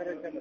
ফেরেন কেন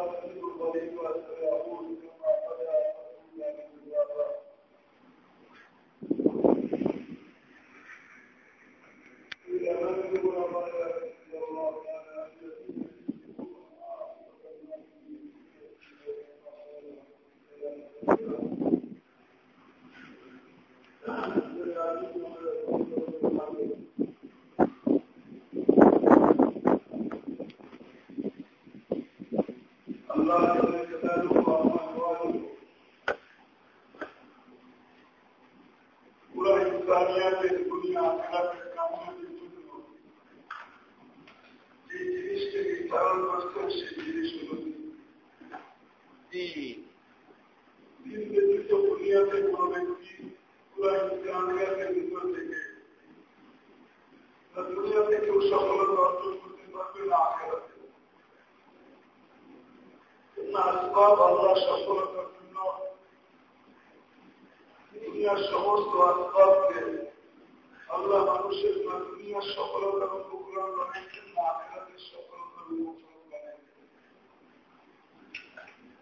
وأستغفرك وأتوب إليك الله جل جلاله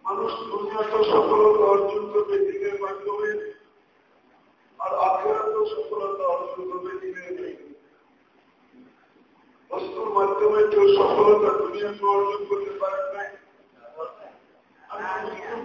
মানুষ দুনিয়াতে সফলতা অর্জন করবে দিনের মাধ্যমে, আর আখেরাত সফলতা অর্জন করবে দিনের মাধ্যমে। বস্তুর মাধ্যমে কেউ সফলতা দুনিয়াতে অর্জন করতে পারে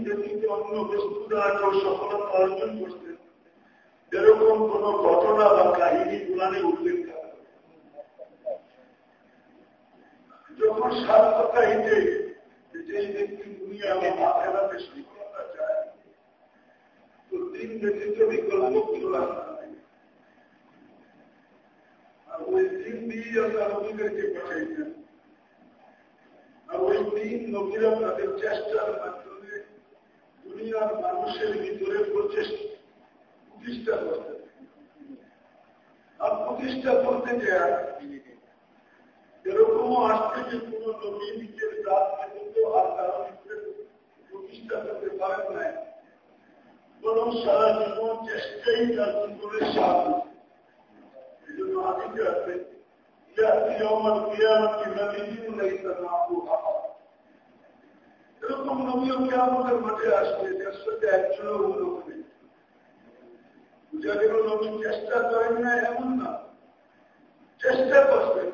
নিজে থেকে অন্য সফলতা অর্জন এরকম কোন ঘটনা বা কাহিনী উল্লেখ যখন সাত ব্যক্তি দুনিয়া সফলতা চায়, তো তিন বিকল্প আর ওই তিন দিয়ে আমরা আর ওই তিন নবীরা তাদের চেষ্টার মাধ্যমে দুনিয়ার মানুষের ভিতরে প্রচেষ্টা প্রতিষ্ঠা করতে। আর প্রতিষ্ঠা করতে গিয়ে এরকমও আসছে যে কোন নবী নিজের জাতকে কিন্তু আর কারণ প্রতিষ্ঠা করতে পারেন নাই। বরং সারা জীবন চেষ্টাই তার জীবনের সাহায্য এই জন্য আদিকে আছে يأتي يوم القيامة مليم ليس معه أحد সর্বোত্তম নবীও কে আমাদের মাঠে আসবে যার সাথে একজনও উন্নত নেই বুঝা গেল নবী চেষ্টা করেন না, এমন না। চেষ্টা করবেন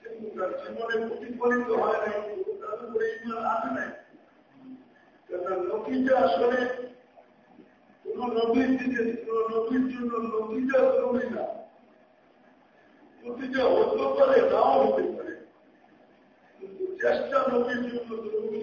কিন্তু তার জীবনে প্রতিফলিত হয় নাই তার উপরে ইমান আসে নাই। কারণ নতিজা আসলে কোন নবীর দিকে, কোন নবীর জন্য নতিজা জরুরি না। নতিজা হতে পারে, নাও হতে পারে, কিন্তু চেষ্টা নবীর জন্য জরুরি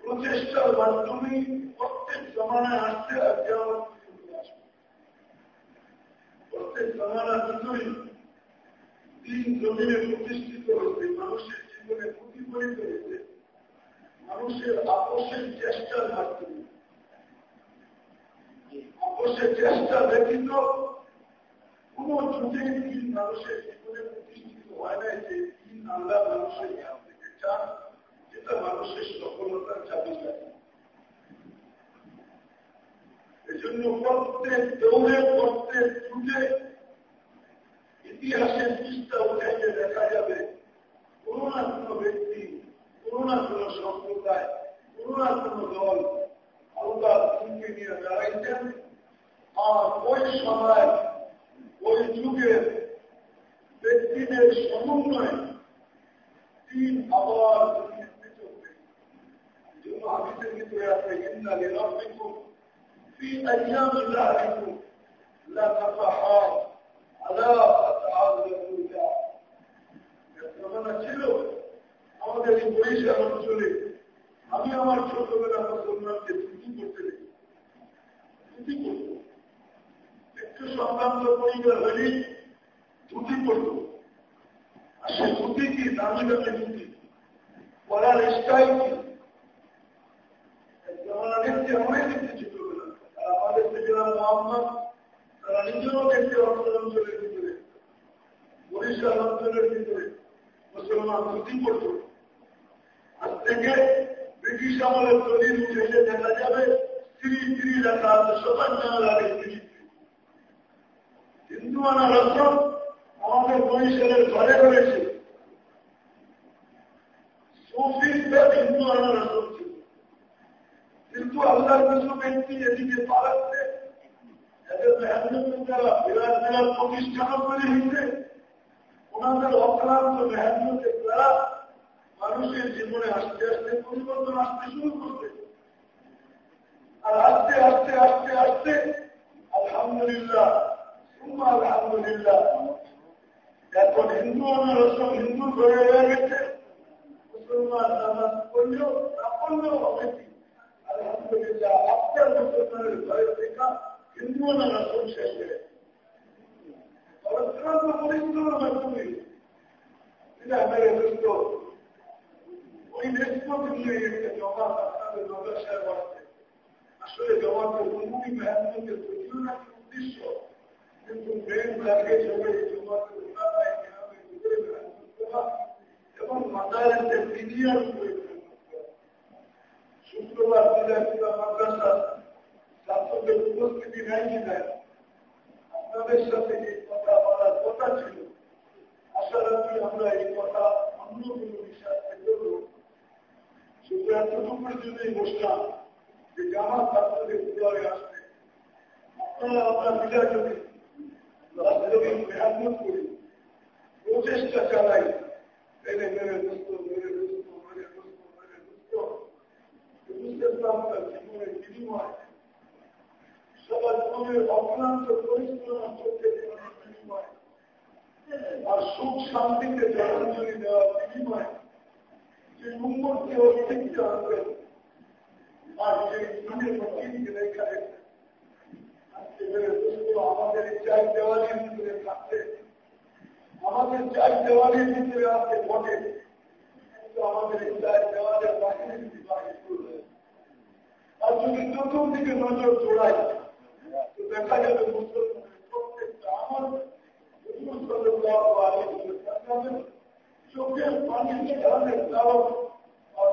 প্রচেষ্টার মাধ্যমে প্রত্যেক জমানায় আসছে আজকে আমার প্রত্যেক জমানার ভিতরে দিন জমিনে প্রতিষ্ঠিত হয়েছে মানুষের জীবনে প্রতিফলিত হয়েছে মানুষের আপসের চেষ্টার মাধ্যমে আপোষের চেষ্টা ব্যতীত কোন যুগে দিন মানুষের জীবনে প্রতিষ্ঠিত হয় নাই যে দিন আল্লাহ মানুষের জ্ঞান থেকে চান, যেটা মানুষের সফলতার চাবি এজন্য প্রত্যেক দৌড়ে, প্রত্যেক যুগে ইতিহাসের পৃষ্ঠা উঠাইলে দেখা যাবে কোন না কোন ব্যক্তি, কোন না কোন সম্প্রদায়, কোন না কোন দল আল্লাহ দিনকে নিয়ে দাঁড়াইছেন আর ওই সময় ওই যুগের ব্যক্তিদের সমন্বয়ে তিন আবার হাদিসের ভিতরে আছে ইন্না লিরাব্বিকুম, ফি ছিল আমাদের এই বরিশাল অঞ্চলে। আমি আমার ছোটবেলা মুসলমানকে ছুটি করতে দেখি। ছুটি করতে। একটু সম্ভ্রান্ত পরিবার হলেই ধুতি করত আর সে ধুতি কি? দামি দামি ধুতি পড়ার স্টাইল কি? দেখা যাবে স্ত্রী স্ত্রী লেখা আছে সবার জানা লাগে স্ত্রী আনা রসম আমাদের বরিশালের ঘরে রয়েছে। সুফিসদের হিন্দু আনা রসম ছিল। কিন্তু আল্লাহর কিছু ব্যক্তি এদিকে পালাচ্ছে। মানুষের জীবনে আস্তে আস্তে পরিবর্তন আসতে শুরু করবে আর আস্তে আস্তে আস্তে আস্তে, আলহামদুলিল্লাহ আলহামদুলিল্লাহ। এখন হিন্দু সব হিন্দু হয়ে গেছে। মুসলমান নামাজ আলহামদুলিল্লাহ, আপনার মুসলমানের ঘরে দেখা হিন্দু সব শেষ হয়ে উদ্দেশ্য। এবং কথা বলার কথা ছিল আশা রাখি আমরা জন্যই বসলাম যে জামা আপনারা আপনার যদি মেহনত করি প্রচেষ্টা চালাই মেরে মেরে দুস্থ মেরে দুস্থ মেরে দুস্থ মেরে দুস্থ জীবনের বিনিময় সবার জীবনের অক্লান্ত পরিশ্রম করতে বিনিময় আর সুখ শান্তিকে জলাঞ্জলি দেওয়ার বিনিময় যে উন্মতকে অস্তিত্ব আনবে আর সেই দিনের মতিকে রেখা রেখে আমাদের চাই দেওয়ালির ভিতরে আছে ঘটে কিন্তু আমাদের চাই দেওয়ালের বাহির আর যদি চতুর্দিকে নজর জোড়াই তো দেখা যাবে মুসলমানের চোখের পানি ছেড়ানোর কারণ আর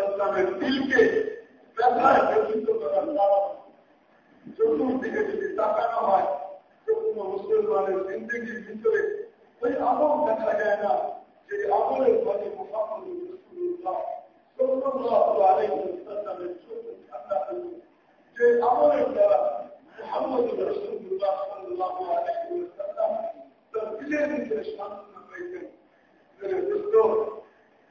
ইসলামের দিলকে ব্যথায় ব্যথিত করার কারণ চতুর্দিকে যদি তাকানো হয় তো কোনো মুসলমানের জিন্দগির ভিতরে ওই আমল দেখা যায় না যে আমলের ফলে মোহাম্মদ রসুল্লাহ সাল্লাল্লাহু আলাইহি ওয়াসাল্লামের চোখ ঠান্ডা হল যে আমলের দ্বারা মোহাম্মদ রসুল্লাহ সাল্লাল্লাহু আলাইহি ওয়াসাল্লাম তার দিলের ভিতরে সান্ত্বনা পাইতেন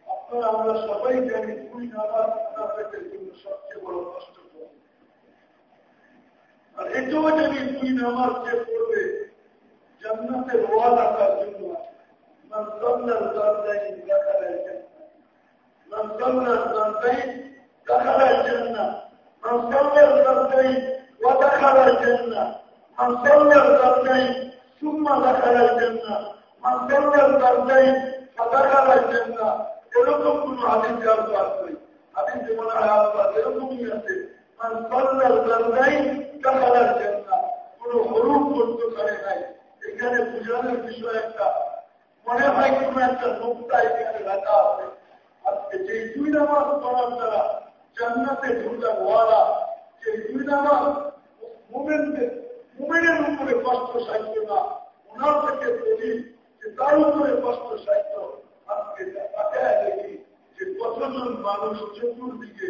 আপনারা আমরা সবাই জানি দুই নামাজ মুনাফেকের জন্য সবচেয়ে বড় কষ্ট আর এটাও জানি দুই নামাজ যে পড়বে জান্নাতের ওয়াদা তার জন্য من صلى الفردين ذكر الجنة الدردين دخل الجنة من صلى الدردين ودخل الجنة من صلى الدردين ثم دخل الجنة من صلى الدردين فدخل الجنة এরকম কোন হাদিস আর পাচ্ছি হাদিস মনে হয় আপনার এরকমই আছে মান সাল্লাল দাখালাল জান্নাহ কোন হরুপ করতে পারে নাই। এখানে বুঝানোর বিষয় একটা। মনে হয় কোন একটা নোকতা এখানে রাখা আছে। আজকে যে দুই নামাজ পড়ার দ্বারা জান্নাতে ঢুকার ওয়ালা যে দুই নামাজ মোমেনদের মোমেনের উপরে কষ্ট সাহিত্য না, ওনার থেকে বলি যে তার উপরে কষ্ট সাহিত্য আজকে দেখি যে কতজন মানুষ চতুর্দিকে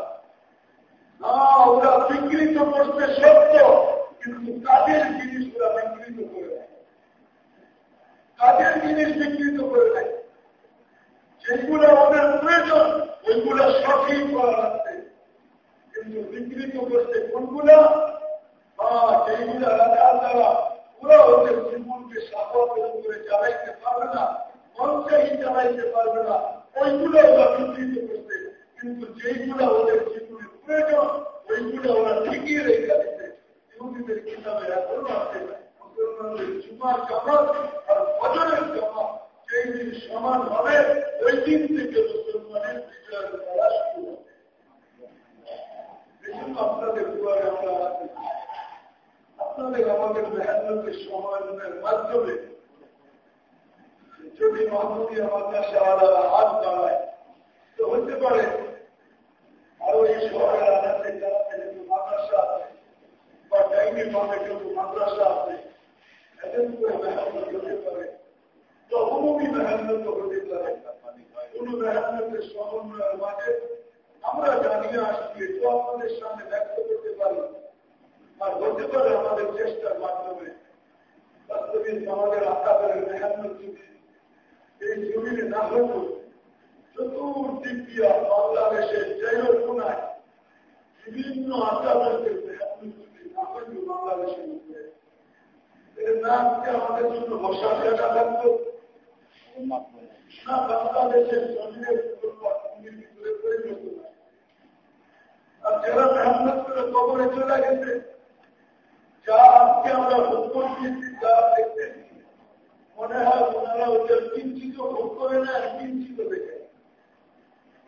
না ওরা বিকৃত করতে সত্য, কিন্তু কাজের জিনিস ওরা বিকৃত করে কাজের জিনিস বিকৃত করে দেয়। যেগুলো ওদের প্রয়োজন, ওইগুলো সঠিক করা লাগছে কিন্তু বিকৃত করছে কোনগুলা? যেইগুলো রাখার দ্বারা ওরা ওদের জীবনকে সাফল করে চালাইতে পারবে না মঞ্চাই চালাইতে পারবে না, ওইগুলো ওরা বিকৃত করছে কিন্তু যেইগুলো ওদের জীবনে আমাদের মেহনতের সমাধানের মাধ্যমে যদি মাহমুদি আমার কাছে আলাদা হাত বাড়ায় তো হতে পারে এই শহরের আনাতে যারা যেহেতু মাদ্রাসা আছে বা ডাইনি ভাবে কিন্তু মাদ্রাসা আছে এদের করে মেহনত আমাদের চেষ্টার মাধ্যমে বাস্তবিক আমাদের এই জমিনে না হতো চতুর্দিক দিয়া বাংলাদেশের বিভিন্ন বাংলাদেশের আমাদের জন্য বাংলাদেশের আর চলে গেছে যা আজকে আমরা মনে হয় ওনারা ওদের কিঞ্চিত ভোগ করে না, কিঞ্চিত দেখে।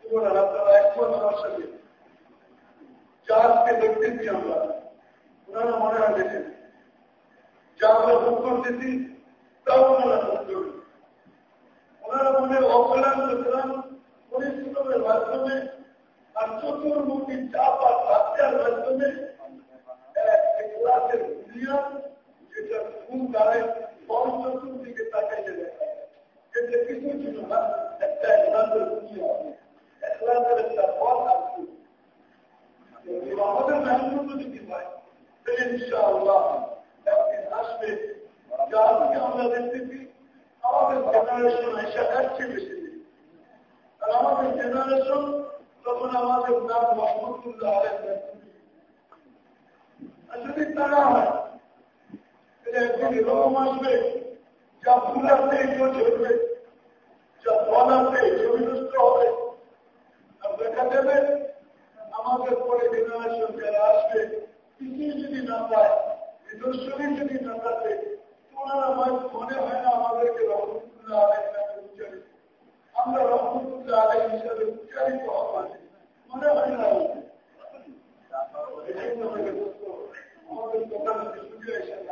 ওনারা তারা একমত আমার সাথে যা দেখতেছি আমরা ওনারা মনে হয় দেখেন আমরা ভোগ করতেছি তাও ওনারা ভোগ করবে ওনারা মনে অকল্যাণ সুতরাং পরিশ্রমের মাধ্যমে আর চতুর্মুখী চাপ আর বাচ্চার মাধ্যমে ক্লাসের বুনিয়াদ যেটা ফুল দাঁড়ায় বড় চতুর্দিকে তাকাইতে দেখা কিন্তু কিছু ছিল না একটা ক্লাসের বুনিয়াদ ক্লাসের একটা পথ আসছে আমাদের মেহনত যদি পাই তাহলে ইনশাআল্লাহ একদিন আসবে যা আজকে আমরা দেখতেছি আমাদের জেনারেশন এসে যাচ্ছে বেশি দিন আর আমাদের জেনারেশন তখন আমাদের নাম রহমতুল্লাহ আলেন আর যদি তা না হয় তাহলে একদিন এরকম আসবে যা ফুল আছে এগুলো ঝরবে যা ফল আছে এগুলো নষ্ট হবে আর দেখা যাবে আমাদের পরে জেনারেশন যারা আসবে কিছুই যদি না পায় নিদর্শনই যদি না থাকে তোমার আমার মনে হয় না আমাদেরকে রহমতুল্লাহ আলাই নামে উচ্চারিত আমরা রহমতুল্লাহ আলাই হিসাবে উচ্চারিত হওয়া মনে হয় না আমাদের দোকান সুযোগ এসে